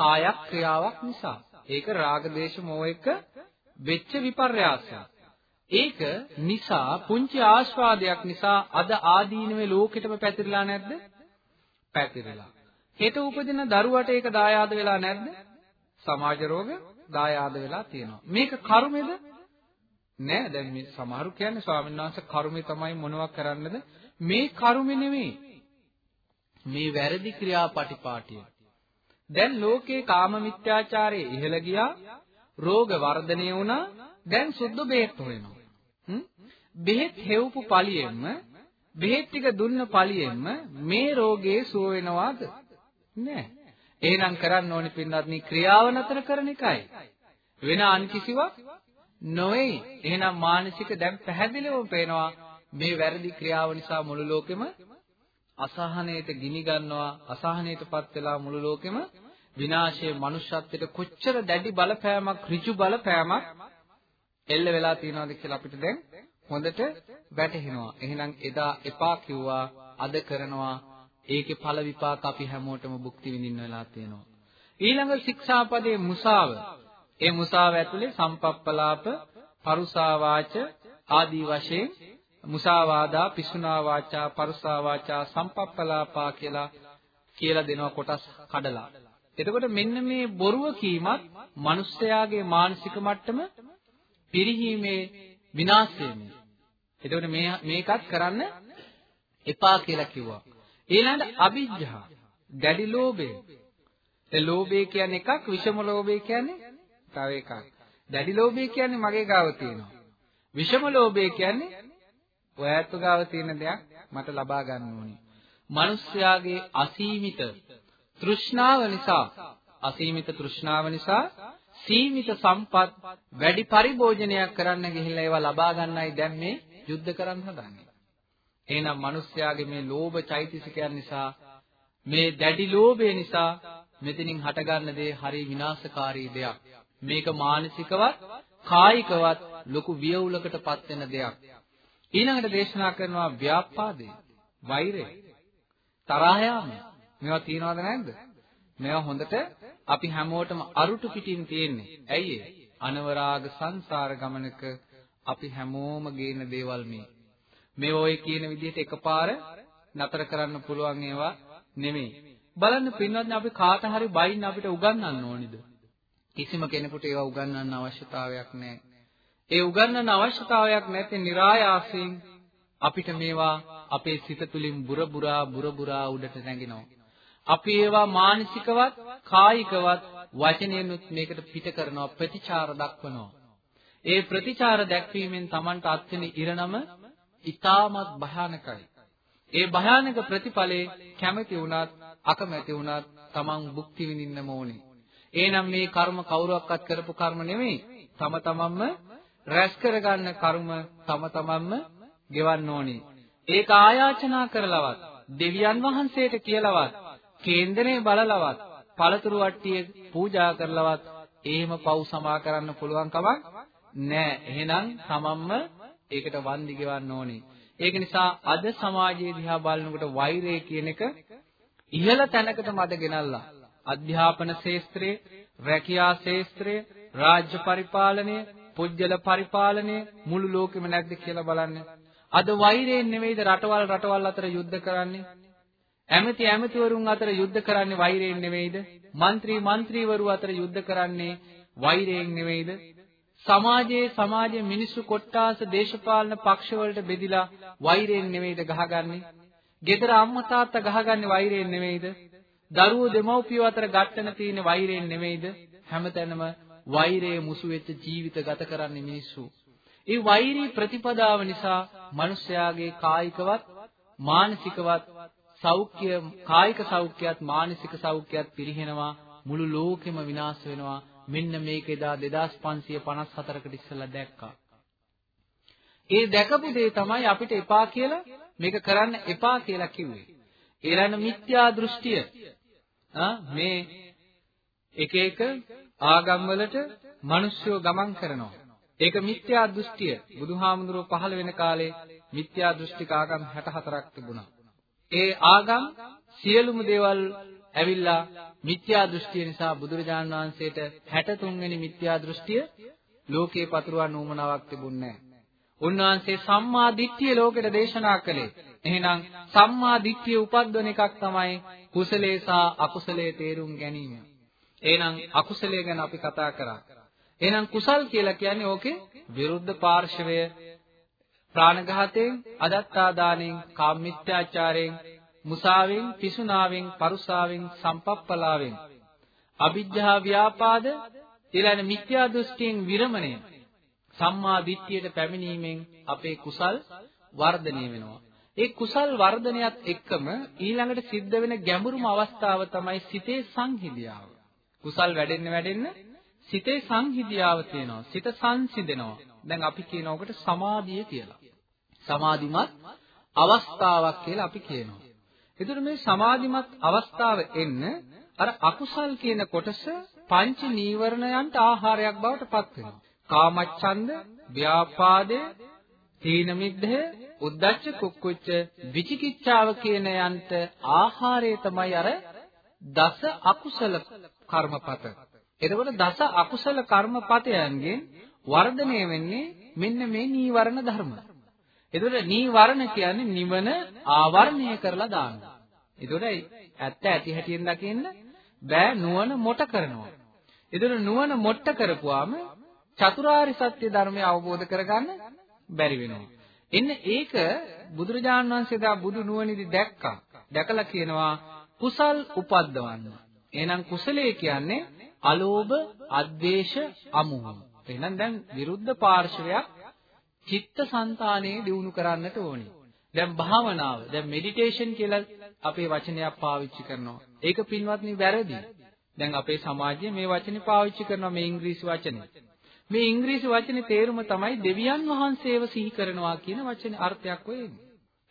කායක් ක්‍රියාවක් නිසා. ඒක රාග දේශ මොහ එක වෙච්ච විපර්යාසයක්. ඒක නිසා පුංචි ආස්වාදයක් නිසා අද ආදීනවේ ලෝකෙටම පැතිරලා නැද්ද? පැතිරලා. හෙට උපදින දරුවට ඒක දායාද වෙලා නැද්ද? සමාජ රෝග දායාද වෙලා තියෙනවා. මේක කර්මෙද? නෑ දැන් මේ සමහරු කියන්නේ ස්වාමීන් වහන්සේ කර්මේ තමයි මොනවා කරන්නද? මේ කර්මෙ නෙමෙයි. මේ වැරදි ක්‍රියාපටිපාටිය. දැන් ලෝකේ කාම මිත්‍යාචාරයේ ඉහළ ගියා රෝග වර්ධනය වුණා දැන් සුද්ධ බෙහෙත් හොයනවා. බෙහෙත් හෙව්පු පළියෙන්ම බෙහෙත් ටික දුන්න පළියෙන්ම මේ රෝගේ සුව වෙනවාද? නෑ. එහෙනම් කරන්න ඕනේ පින්වත්නි ක්‍රියාව නතර කරන එකයි. වෙන අන් කිසිවක් නොවේ. එහෙනම් මානසික දැන් පැහැදිලිවම පේනවා මේ වැරදි ක්‍රියාව නිසා මුළු ලෝකෙම අසහනයට ගිනි ගන්නවා අසහනයටපත් වෙලා මුළු ලෝකෙම විනාශයේ මනුෂ්‍යත්වයට කොච්චර දැඩි බලපෑමක් ඍජු බලපෑමක් එල්ල වෙලා තියෙනවද කියලා අපිට දැන් හොඳට වැටහෙනවා. එහෙනම් එදා එපා කිව්වා අද කරනවා ඒකේ ඵල විපාක අපි හැමෝටම භුක්ති විඳින්න වෙලා තියෙනවා. ඊළඟ ශික්ෂාපදයේ මුසාව. ඒ මුසාව ඇතුලේ සම්පප්පලාප, පරුසා වාච ආදී වශයෙන් මුසාවාදා, පිසුනා වාචා, පරුසා වාචා, සම්පප්පලාපා කියලා කියලා දෙනවා කොටස් කඩලා. එතකොට මෙන්න මේ බොරුව කීමත් මිනිස්යාගේ මානසික මට්ටම පිරිහීමේ විනාශයමයි. එතකොට මේ මේකත් කරන්න එපා කියලා කිව්වා. ඊළඟට අවිජ්ජා දැඩි ලෝභය. ඒ ලෝභය කියන්නේ එකක් විෂම ලෝභය කියන්නේ තව එකක්. දැඩි ලෝභය කියන්නේ මගේ ගාව තියෙනවා. විෂම ලෝභය කියන්නේ ඔයත් ගාව තියෙන දෙයක් මට ලබා ගන්න ඕනේ. මිනිස්යාගේ අසීමිත තෘෂ්ණාව නිසා අසීමිත තෘෂ්ණාව නිසා සීමිත සම්පත් වැඩි පරිභෝජනයක් කරන්න ගිහිල්ලා ඒවා ලබා ගන්නයි දැන් මේ යුද්ධ කරන්න හදන්නේ. එහෙනම් මිනිස්යාගේ මේ ලෝභ චෛතසිකයන් නිසා මේ දැඩි ලෝභය නිසා මෙතනින් හටගන්න දේ හරි විනාශකාරී දෙයක්. මේක මානසිකවත් කායිකවත් ලොකු වියවුලකටපත් වෙන දෙයක්. ඊළඟට දේශනා කරනවා ව්‍යාපාදේ, වෛරය, තරහ යාම. මේවා තියනවද නැද්ද? මේවා හොඳට අපි හැමෝටම අරුටු පිටින් තියෙන්නේ. ඇයි ඒ? අනවරාග සංසාර ගමනක අපි හැමෝම ගේන දේවල් මේ. මේ ඔය කියන විදිහට එකපාර නතර කරන්න පුළුවන් ඒවා නෙමෙයි. බලන්න පින්වත්නි අපි කාට හරි බයින් අපිට උගන්වන්න ඕනිද? කිසිම කෙනෙකුට ඒවා උගන්වන්න අවශ්‍යතාවයක් නැහැ. ඒ උගන්වන්න අවශ්‍යතාවයක් නැති નિરાයාසයෙන් අපිට මේවා අපේ සිත තුළින් බුර බුරා බුර බුරා උඩට නැගිනවා. අපි ඒවා මානසිකවත් කායිකවත් වචනයෙන්ුත් මේකට පිට කරනවා ප්‍රතිචාර දක්වනවා. ඒ ප්‍රතිචාර දැක්වීමෙන් Tamanට අත්වෙන ඉරණම ඊටමත් භයානකයි. ඒ භයානක ප්‍රතිඵලේ කැමැති වුණත් අකමැති වුණත් Taman භුක්ති විඳින්නම ඕනේ. එහෙනම් මේ කර්ම කවුරුවක්වත් කරපු කර්ම නෙමෙයි. තම තමන්ම රැස් කරගන්න කර්ම තම තමන්ම ගෙවන්න ඕනේ. ඒක ආයාචනා කරලවත් දෙවියන් වහන්සේට කියලාවත් කේන්දරේ බලලවත් පළතුරු වට්ටිය පූජා කරලවත් එහෙම පව් සමා කරන්න පුළුවන් කමක් නෑ. එහෙනම් තමන්ම ඒකට වන්දි ගෙවන්න ඕනේ. ඒක නිසා අද සමාජයේ දිහා බලනකොට වෛරය කියන එක ඉහළ තැනකට මද ගෙනල්ලා අධ්‍යාපන ශාස්ත්‍රයේ, රැකියා ශාස්ත්‍රයේ, රාජ්‍ය පරිපාලනය, පුජ්‍යල පරිපාලනය මුළු ලෝකෙම නැද්ද කියලා බලන්න. අද වෛරයෙන් නෙවෙයිද රටවල් රටවල් අතර යුද්ධ කරන්නේ? ඇමති ඇමතිවරුන් අතර යුද්ධ කරන්නේ වෛරයෙන් නෙවෙයිද? മന്ത്രി മന്ത്രിවරු අතර යුද්ධ කරන්නේ වෛරයෙන් නෙවෙයිද? සමාජයේ සමාජයේ මිනිස්සු කොට්ටාස දේශපාලන පක්ෂවලට බෙදිලා වෛරයෙන් නෙවෙයිද ගහගන්නේ? ගෙදර අම්මා තාත්තා ගහගන්නේ වෛරයෙන් නෙවෙයිද? දරුවෝ දෙමව්පියෝ අතර ගැටෙන තියෙන වෛරයෙන් නෙවෙයිද? හැමතැනම වෛරයේ මුසු වෙච්ච ජීවිත ගත කරන්නේ මිනිස්සු. ඒ වෛරී ප්‍රතිපදාව නිසා මිනිස්යාගේ කායිකවත් මානසිකවත් සෞඛ්‍ය කායික සෞඛ්‍යයත් මානසික සෞඛ්‍යයත් පිරිහෙනවා මුළු ලෝකෙම විනාශ වෙනවා මෙන්න මේක එදා 2554කට ඉස්සෙල්ලා දැක්කා. ඒ දැකපු දේ තමයි අපිට එපා කියලා මේක කරන්න එපා කියලා කිව්වේ. ඊළඟ මිත්‍යා දෘෂ්ටිය. මේ එක එක ආගම් වලට මිනිස්සුયો ගමන් කරනවා. ඒක මිත්‍යා දෘෂ්ටිය. බුදුහාමුදුරුවෝ පහළ වෙන කාලේ මිත්‍යා දෘෂ්ටික ආගම් 64ක් තිබුණා. ඒ ආගම් සියලුම දේවල් ඇවිල්ලා මිත්‍යා දෘෂ්ටිය නිසා බුදුරජාන් වහන්සේට 63 වෙනි මිත්‍යා දෘෂ්ටිය ලෝකේ පතුරවන්න උවමනාවක් තිබුණේ නැහැ. උන්වහන්සේ සම්මා දිට්ඨිය ලෝකෙට දේශනා කළේ. එහෙනම් සම්මා දිට්ඨිය උපද්දවන එකක් තමයි කුසලයේ සහ අකුසලයේ තේරුම් ගැනීම. එහෙනම් අකුසලයේ ගැන අපි කතා කරා. එහෙනම් කුසල් කියලා කියන්නේ ඕකේ විරුද්ධ පාර්ශවය ප්‍රාණඝාතයෙන්, අදත්තා දාණයෙන්, කාමමිත්‍යාචාරයෙන්, මුසාවෙන්, පිසුනාවෙන්, පරුසාවෙන්, සම්පප්පලාවෙන්, අවිජ්ජා ව්‍යාපාද, ඊළඟ මිත්‍යා දෘෂ්ටියෙන් විරමණය, සම්මා දිට්ඨියට පැමිණීමෙන් අපේ කුසල් වර්ධනය වෙනවා. ඒ කුසල් වර්ධනයත් එක්කම ඊළඟට සිද්ධ වෙන ගැඹුරුම අවස්ථාව තමයි සිතේ සංහිදියාව. කුසල් වැඩෙන්න වැඩෙන්න සිතේ සංහිදියාව තියෙනවා. සිත සංසිඳෙනවා. දැන් අපි කියනකොට සමාධිය කියලා. සමාධිමත් අවස්ථාවක් කියලා අපි කියනවා. එතකොට මේ සමාධිමත් අවස්ථාව එන්න අර අකුසල් කියන කොටස පංච නීවරණයන්ට ආහාරයක් බවට පත් වෙනවා. කාමච්ඡන්ද, ව්‍යාපාදය, තීන මිද්ධය, උද්ධච්ච කුක්කුච්ච විචිකිච්ඡාව කියන යන්ට ආහාරය තමයි අර දස අකුසල කර්මපත. එතකොට දස අකුසල කර්මපතයන්ගෙන් වර්ධනය වෙන්නේ මෙන්න මේ නීවරණ ධර්ම. එතකොට නීවරණ කියන්නේ නිවන ආවරණය කරලා දානවා. එතකොට ඇත්ත ඇති හැටියෙන් දකින්න බෑ නුවණ මොට කරනවා. එතකොට නුවණ මොට්ට කරපුවාම චතුරාර්ය සත්‍ය ධර්මය අවබෝධ කරගන්න බැරි වෙනවා. එන්න ඒක බුදුරජාණන් වහන්සේ දා බුදු නුවණිදි දැක්කා. දැකලා කියනවා කුසල් උපද්දවන්න. එහෙනම් කුසලයේ කියන්නේ අලෝභ, අද්වේෂ, අමෝහ. එහෙනම් දැන් විරුද්ධ පාර්ශවයක් චිත්තසංතානයේ දියුණු කරන්නට ඕනේ. දැන් භාවනාව, දැන් මෙඩිටේෂන් කියලා අපේ වචනයක් පාවිච්චි කරනවා. ඒක පින්වත්නි වැරදි. දැන් අපේ සමාජයේ මේ වචනේ පාවිච්චි කරනවා මේ ඉංග්‍රීසි වචනේ. මේ ඉංග්‍රීසි වචනේ තේරුම තමයි දෙවියන් වහන්සේව සිහි කරනවා කියන වචනේ අර්ථයක් වෙන්නේ.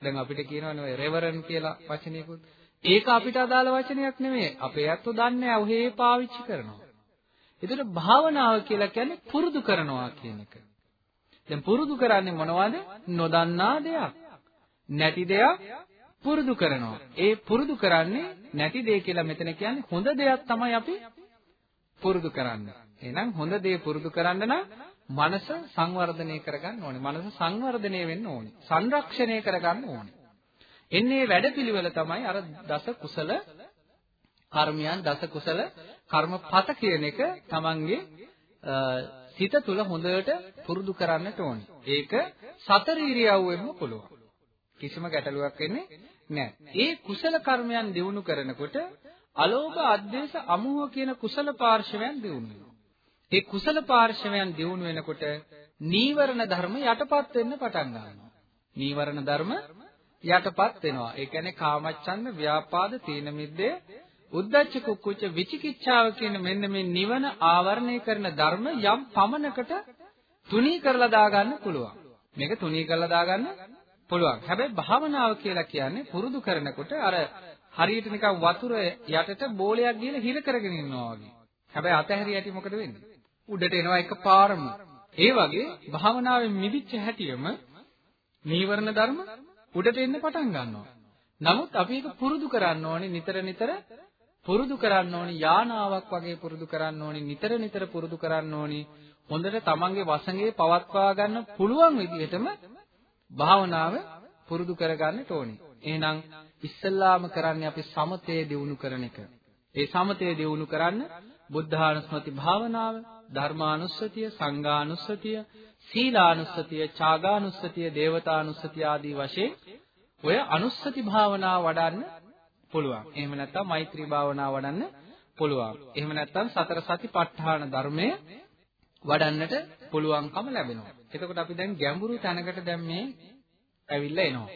දැන් අපිට කියනවනේ ඔය රෙවරන් කියලා වචනයකුත්. ඒක අපිට අදාළ වචනයක් නෙමෙයි. අපේ අත්ෝ දන්නේ ඔහේ පාවිච්චි කරනවා. ඒතර භාවනාව කියලා කියන්නේ පුරුදු කරනවා කියන එක. දැන් පුරුදු කරන්නේ මොනවද? නොදන්නා දෙයක්. නැති දෙයක් පුරුදු කරනවා. ඒ පුරුදු කරන්නේ නැති දේ කියලා මෙතන කියන්නේ හොඳ දෙයක් තමයි අපි පුරුදු කරන්නේ. එහෙනම් හොඳ දේ පුරුදු කරන්න නම් මනස සංවර්ධනය කරගන්න ඕනේ. මනස සංවර්ධනය වෙන්න ඕනේ. සංරක්ෂණය කරගන්න ඕනේ. එන්නේ වැඩපිළිවෙල තමයි අර දස කුසල කර්මයන් දස කුසල කර්මපත කියන එක තමන්ගේ සිත තුළ හොඳට පුරුදු කරන්නට ඕනේ. ඒක සතර ඉරියව්වෙම පුළුවන්. කිසිම ගැටලුවක් වෙන්නේ නැහැ. ඒ කුසල කර්මයන් දිනු කරනකොට අලෝභ, අද්වේෂ, අමෝහ කියන කුසල පාර්ශවයන් දිනු වෙනවා. ඒ කුසල පාර්ශවයන් දිනු වෙනකොට නීවරණ ධර්ම යටපත් වෙන්න පටන් ගන්නවා. නීවරණ ධර්ම යටපත් වෙනවා. ඒ කියන්නේ කාමච්ඡන්ද, ව්‍යාපාද, තීන මිද්දේ, උද්ධච්ච කුක්කුච්ච විචිකිච්ඡාව කියන මෙන්න මේ නිවන ආවරණය කරන ධර්ම යම් පමණකට තුනී කරලා දාගන්න පුළුවන්. මේක තුනී කරලා දාගන්න පුළුවන්. හැබැයි භාවනාව කියලා කියන්නේ පුරුදු කරනකොට අර හරියට නිකන් වතුර යටට බෝලයක් ගිහලා හිර කරගෙන ඉන්නවා වගේ. හැබැයි අතහැරියට මොකද වෙන්නේ? උඩට එනවා එකපාරම. ඒ වගේ භාවනාවෙන් මිදිච්ච හැටියෙම නීවරණ ධර්ම උඩට එන්න පටන් ගන්නවා. නමුත් අපි ඒක පුරුදු කරන්න ඕනේ නිතර නිතර පුරුදු කරන්න ඕනේ යානාවක් වගේ පුරුදු කරන්න ඕනේ නිතර නිතර පුරුදු කරන්න ඕනේ හොඳට තමන්ගේ වසඟේ පවත්වා ගන්න පුළුවන් විදිහටම භාවනාව පුරුදු කරගන්නට ඕනේ. එහෙනම් ඉස්සල්ලාම කරන්නේ අපි සමතේ දියුණු කරන එක. ඒ සමතේ දියුණු කරන්න බුද්ධානුස්මති භාවනාව, ධර්මානුස්සතිය, සංඝානුස්සතිය, සීලානුස්සතිය, ඡාගානුස්සතිය, දේවතානුස්සතිය ආදී වශයෙන් ඔය අනුස්සති භාවනාව වඩන්න පුළුවන්. එහෙම නැත්නම් මෛත්‍රී භාවනාව වඩන්න පුළුවන්. එහෙම නැත්නම් සතර සතිපට්ඨාන ධර්මය වඩන්නට පුළුවන්කම ලැබෙනවා. එතකොට අපි දැන් ගැඹුරු තැනකට දැන් මේ ඇවිල්ලා එනවා.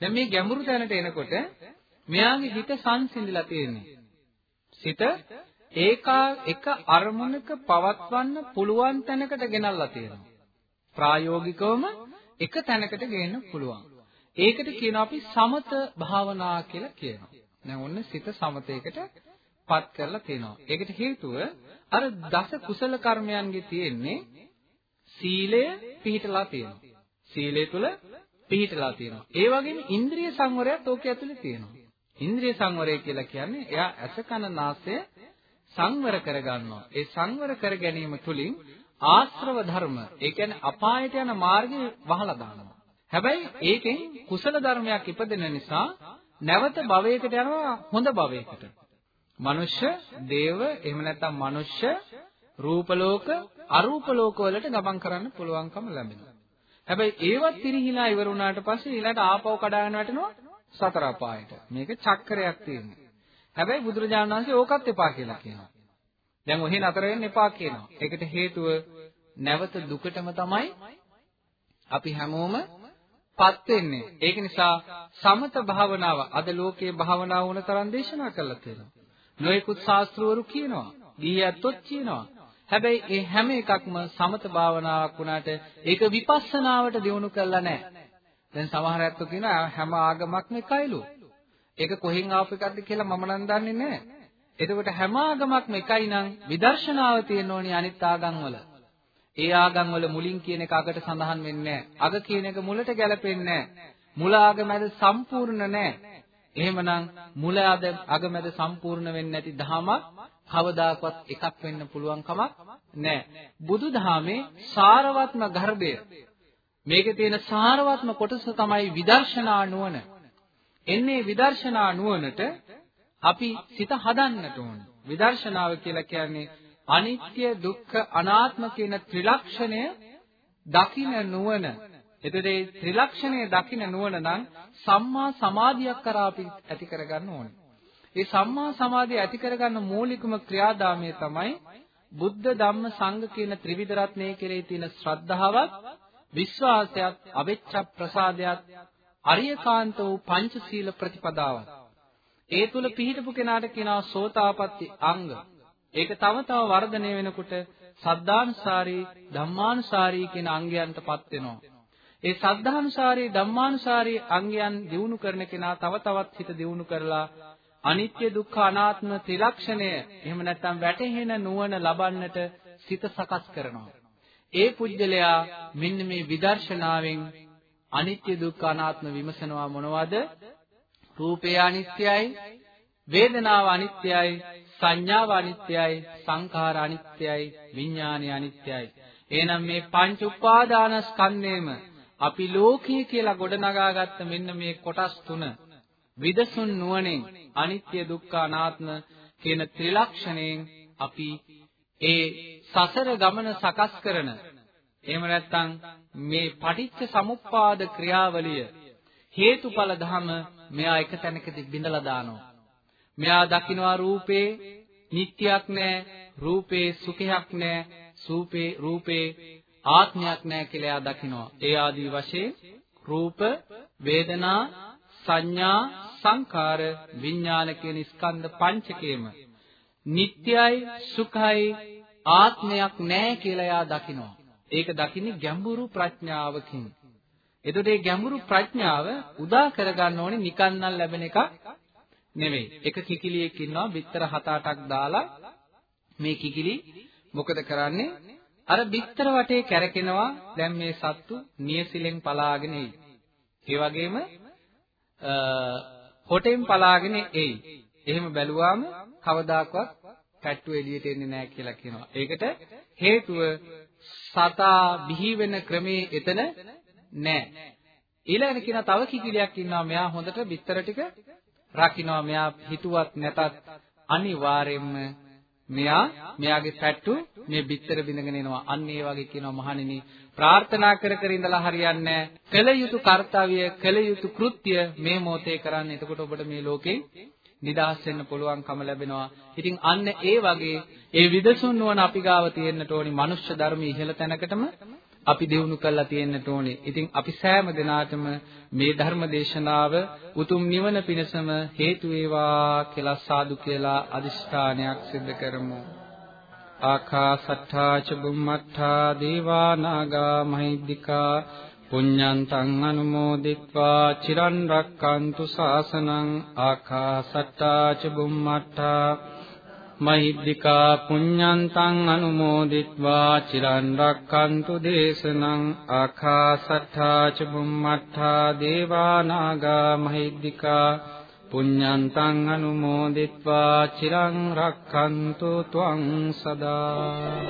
දැන් මේ ගැඹුරු තැනට එනකොට මෙයාගේ හිත සංසිඳිලා තියෙන්නේ. සිත ඒකා එක අරමුණක පවත්වන්න පුළුවන් තැනකට ගෙනල්ලා තියෙනවා. ප්‍රායෝගිකවම එක තැනකට ගේන්න පුළුවන්. ඒකට කියනවා අපි සමත භාවනා කියලා කියනවා. දැන් ඔන්න සිත සමතේකට පත් කරලා තියෙනවා. ඒකට හේතුව අර දස කුසල කර්මයන්ගේ තියෙන්නේ සීලය පිහිටලා තියෙනවා. සීලය තුල පිහිටලා තියෙනවා. ඒ වගේම ඉන්ද්‍රිය සංවරයත් ඕකේ ඇතුලේ තියෙනවා. ඉන්ද්‍රිය සංවරය කියලා කියන්නේ එයා ඇස කන නාසය සංවර කරගන්නවා. ඒ සංවර කර ගැනීම තුලින් ආශ්‍රව ධර්ම, ඒ කියන්නේ අපායට යන මාර්ගය වහලා දානවා. හැබැයි ඒකෙන් කුසල ධර්මයක් ඉපදෙන නිසා නැවත භවයකට යනවා හොඳ භවයකට. මනුෂ්‍ය, දේව, එහෙම නැත්නම් මනුෂ්‍ය, රූප ලෝක, අරූප ලෝක වලට ගමන් කරන්න පුළුවන්කම ලැබෙනවා. හැබැයි ඒවත් පිරිහිලා ඉවර වුණාට පස්සේ ඊළඟට ආපහු කඩාගෙන වැටෙනවා සතර අපායට. මේක චක්‍රයක් තියෙනවා. හැබැයි බුදුරජාණන් වහන්සේ ඕකත් එපා කියලා කියනවා. දැන් ඔහේ නතර වෙන්න එපා කියනවා. ඒකට හේතුව නැවත දුකටම තමයි අපි හැමෝම පත් වෙන්නේ. ඒක නිසා සමත භාවනාව අද ලෝකයේ භාවනාව වුණ තරම් දේශනා කරලා තියෙනවා. නොයෙකුත් ශාස්ත්‍රවරු කියනවා. ගිහියත්ොත් කියනවා. හැබැයි ඒ හැම එකක්ම සමත භාවනාවක් වුණාට ඒක විපස්සනාවට දියුණු කරලා නැහැ. දැන් සමහර අයත් කියනවා හැම ආගමක්ම එකයිලු. ඒක කොහෙන් ආපු එකක්ද කියලා මම නම් දන්නේ නැහැ. එතකොට හැම ආගමක්ම එකයි නම් විදර්ශනාව තියෙන්න ඕනි අනිත් ආගම් වල. ඒ ආගම් වල මුලින් කියන එක අගට සඳහන් වෙන්නේ අග කියන එක මුලට ගැලපෙන්නේ මුල ආග මැද සම්පූර්ණ නැහැ. එහෙමනම් මුල අග මැද සම්පූර්ණ වෙන්නේ නැති ධහමක් කවදාකවත් එකක් වෙන්න පුළුවන් කමක් නැහැ. බුදුදහමේ සාරවත්ම ගර්භය මේකේ තියෙන සාරවත්ම කොටස තමයි විදර්ශනා නුවණ. එන්නේ විදර්ශනා නුවණට අපි සිත හදන්නට ඕන. විදර්ශනාව කියලා කියන්නේ අනිත්‍ය දුක්ඛ අනාත්ම කියන ත්‍රිලක්ෂණය දකින නුවණ. එතකොට මේ ත්‍රිලක්ෂණය දකින නුවණ නම් සම්මා සමාධියක් කරා අපි ඇති කරගන්න ඕනේ. මේ සම්මා සමාධිය ඇති කරගන්න මූලිකම ක්‍රියාදාමය තමයි බුද්ධ ධම්ම සංඝ කියන ත්‍රිවිධ රත්නයේ කෙරෙහි තියෙන ශ්‍රද්ධාවත් විශ්වාසයත් අවෙච්ඡ ප්‍රසාදයත් අරියකාන්ත වූ පංචශීල ප්‍රතිපදාවත් ඒ තුල පිහිටපු කෙනාට කියනවා සෝතාපට්ටි අංග. ඒක තව තව වර්ධනය වෙනකොට සද්ධානුසාරී ධම්මානුසාරී කියන අංගයන්ටපත් වෙනවා. ඒ සද්ධානුසාරී ධම්මානුසාරී අංගයන් දිනු කරන කෙනා තව තවත් හිත දිනු කරලා අනිත්‍ය දුක්ඛ අනාත්ම ත්‍රිලක්ෂණය එහෙම නැත්නම් වැටහෙන නුවණ ලබන්නට සිත සකස් කරනවා. ඒ පුජ්‍යලයා මෙන්න මේ විදර්ශනාවෙන් අනිත්‍ය දුක්ඛ අනාත්ම විමසනවා මොනවද? රූපය අනිත්‍යයි, වේදනාව අනිත්‍යයි, සංඥාව අනිත්‍යයි, සංඛාර අනිත්‍යයි, විඥානය අනිත්‍යයි. එහෙනම් මේ පංච උපාදාන ස්කන්ධේම අපි ලෝකය කියලා ගොඩනගාගත්ත මෙන්න මේ කොටස් තුන විදසුන් නුවණෙන් අනිත්‍ය දුක්ඛ අනාත්ම කියන ත්‍රිලක්ෂණයෙන් අපි ඒ සසර ගමන සකස් කරන එහෙම නැත්නම් මේ පටිච්ච සමුප්පාද ක්‍රියාවලිය හේතුඵල ධම මෙයා එක තැනකදී බිඳලා දානවා. මෙයා දකින්නවා රූපේ නිට්ටයක් නෑ, රූපේ සුඛයක් නෑ, සූපේ රූපේ ආත්මයක් නෑ කියලා එයා දකින්නවා. ඒ ආදී වශයෙන් රූප, වේදනා, සංඥා, සංකාර, විඥාන කියන ස්කන්ධ පංචකයම නිට්ටයයි, සුඛයි, ආත්මයක් නෑ කියලා එයා දකින්නවා. ඒක දකින්නේ ගැඹුරු ප්‍රඥාවකින්. එතකොට මේ ගැඹුරු ප්‍රඥාව උදා කරගන්න ඕනේ නිකන්නම් ලැබෙන එකක් නෙමෙයි. එක කිකිලියෙක් ඉන්නවා බිත්තර 7-8ක් දාලා මේ කිකිලි මොකද කරන්නේ? අර බිත්තර වටේ කැරකෙනවා දැන් මේ සත්තු නියසිලෙන් පලාගෙන එයි. ඒ වගේම හොටෙන් පලාගෙන එයි. එහෙම බැලුවාම කවදාකවත් පැට්ටු එළියට එන්නේ නැහැ කියලා කියනවා. ඒකට හේතුව සතා බිහි වෙන ක්‍රමේ එතන නැහැ. ඊළඟට කියන තව කිකිලියක් ඉන්නවා මෙයා හොඳට බිත්තර ටික රකින්නවා මෙයා හිතුවත් නැතත් අනිවාර්යයෙන්ම මෙයා මෙයාගේ පැට්ටු මේ බිත්තර බිඳගෙන එනවා. අන්න ඒ වගේ කියනවා මහණෙනි ප්‍රාර්ථනා කර කර ඉඳලා හරියන්නේ කළ යුතු කාර්යය කළ යුතු කෘත්‍ය මේ මොහොතේ කරන්න. එතකොට ඔබට මේ ලෝකේ නිදහස් වෙන්න පුළුවන්කම ලැබෙනවා. ඉතින් අන්න ඒ වගේ ඒ විදසුන් නුවණ අපි ගාව තියෙන්නට ඕනි. මනුෂ්‍ය ධර්ම ඉහළ තැනකටම අපි දිනු කරලා තියෙන්නට ඕනේ. ඉතින් අපි සෑම දිනාටම මේ ධර්ම දේශනාව උතුම් නිවන පිණසම හේතු වේවා කියලා සාදු කියලා අදිෂ්ඨානයක් සිදු කරමු. ආකාසට්ඨා ච බුම්මට්ඨා දේවා නාග මහිද්దికා පුඤ්ඤන්තං අනුමෝදිත්වා චිරන් රැක්කන්තු ශාසනං ආකාසට්ඨා ච බුම්මට්ඨා මහිද්దికා පුඤ්ඤන්තං අනුමෝදිත්වා චිරන් රක්칸තු දේශනං ආකාසත්තා ච බුම්මත්තා දේවා නාග මහිද්దికා පුඤ්ඤන්තං අනුමෝදිත්වා චිරන් රක්칸තු ත්වං සදා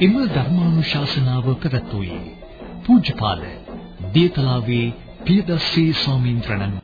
ඉම ධර්මානුශාසනාව පැවැත්වුවේ පූජ්‍යපාද දියතලාවේ පියදස්සී ස්වාමීන් වහන්සේ